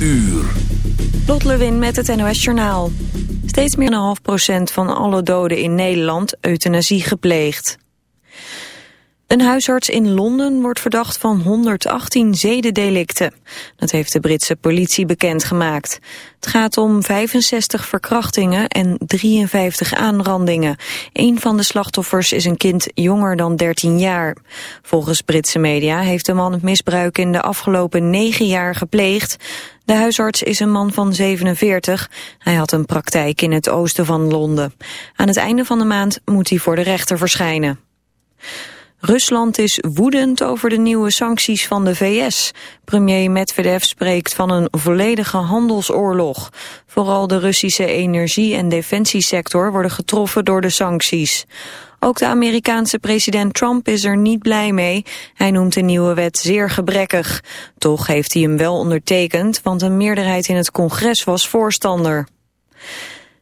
uur. Lot Lewin met het NOS Journaal. Steeds meer dan een half procent van alle doden in Nederland euthanasie gepleegd. Een huisarts in Londen wordt verdacht van 118 zedendelicten. Dat heeft de Britse politie bekendgemaakt. Het gaat om 65 verkrachtingen en 53 aanrandingen. Een van de slachtoffers is een kind jonger dan 13 jaar. Volgens Britse media heeft de man het misbruik in de afgelopen 9 jaar gepleegd. De huisarts is een man van 47. Hij had een praktijk in het oosten van Londen. Aan het einde van de maand moet hij voor de rechter verschijnen. Rusland is woedend over de nieuwe sancties van de VS. Premier Medvedev spreekt van een volledige handelsoorlog. Vooral de Russische energie- en defensiesector worden getroffen door de sancties. Ook de Amerikaanse president Trump is er niet blij mee. Hij noemt de nieuwe wet zeer gebrekkig. Toch heeft hij hem wel ondertekend, want een meerderheid in het congres was voorstander.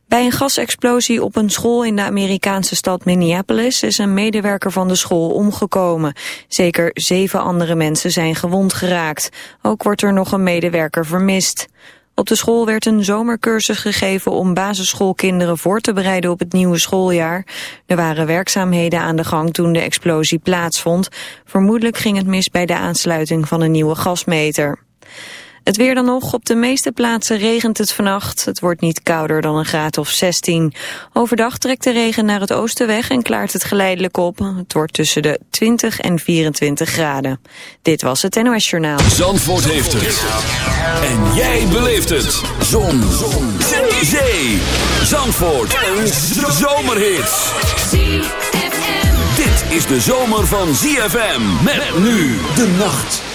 Bij een gasexplosie op een school in de Amerikaanse stad Minneapolis is een medewerker van de school omgekomen. Zeker zeven andere mensen zijn gewond geraakt. Ook wordt er nog een medewerker vermist. Op de school werd een zomercursus gegeven om basisschoolkinderen voor te bereiden op het nieuwe schooljaar. Er waren werkzaamheden aan de gang toen de explosie plaatsvond. Vermoedelijk ging het mis bij de aansluiting van een nieuwe gasmeter. Het weer dan nog. Op de meeste plaatsen regent het vannacht. Het wordt niet kouder dan een graad of 16. Overdag trekt de regen naar het oosten weg en klaart het geleidelijk op. Het wordt tussen de 20 en 24 graden. Dit was het NOS Journaal. Zandvoort heeft het. En jij beleeft het. Zon. Zon. Zee. Zee. Zandvoort. Een zomerhit. Dit is de zomer van ZFM. Met nu de nacht.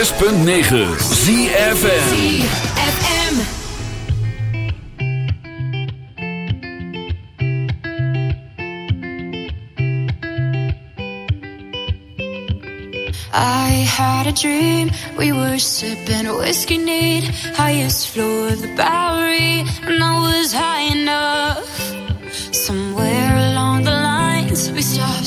106.9 ZFM I had a dream, we were sipping whiskey neat. Highest floor of the Bowery, and I was high enough. Somewhere along the lines, we stopped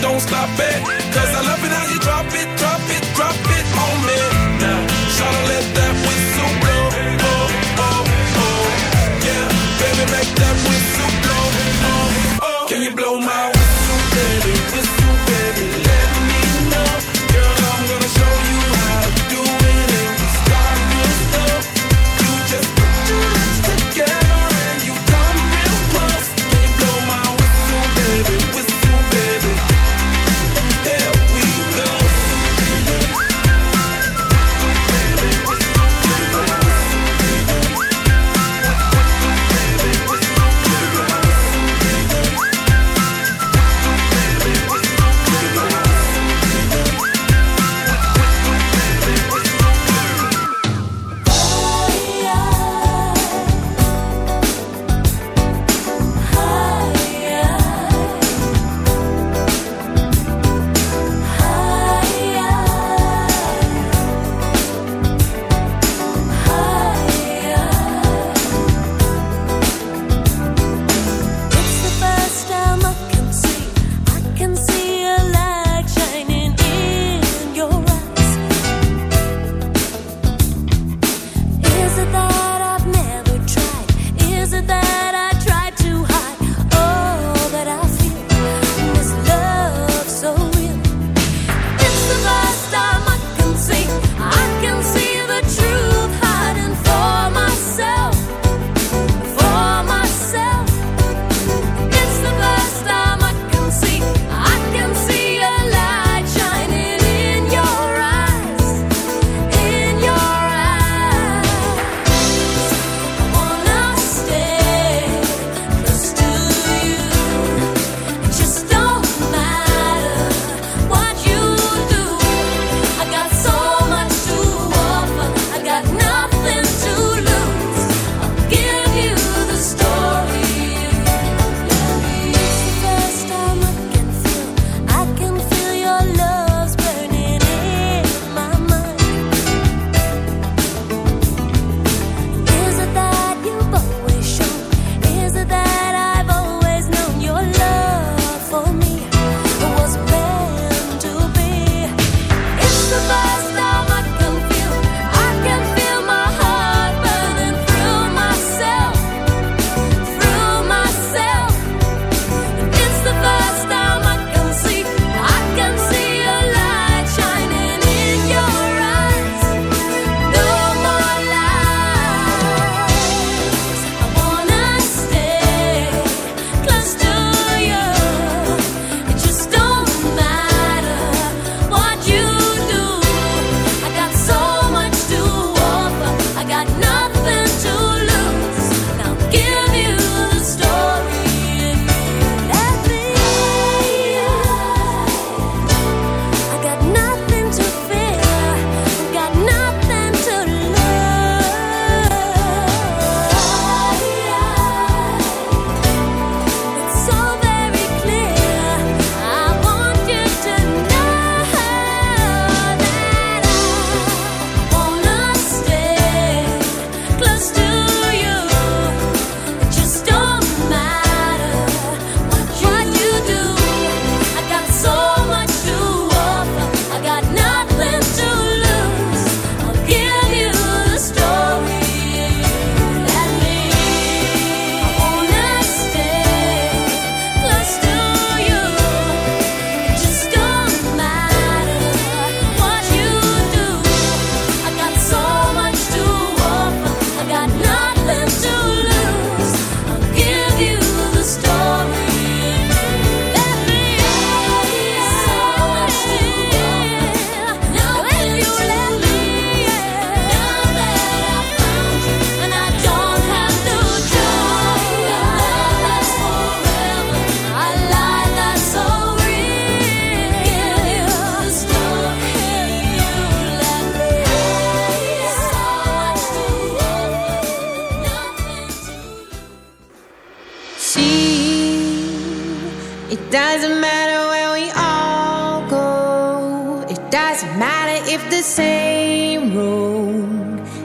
don't stop it.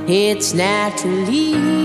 It's naturally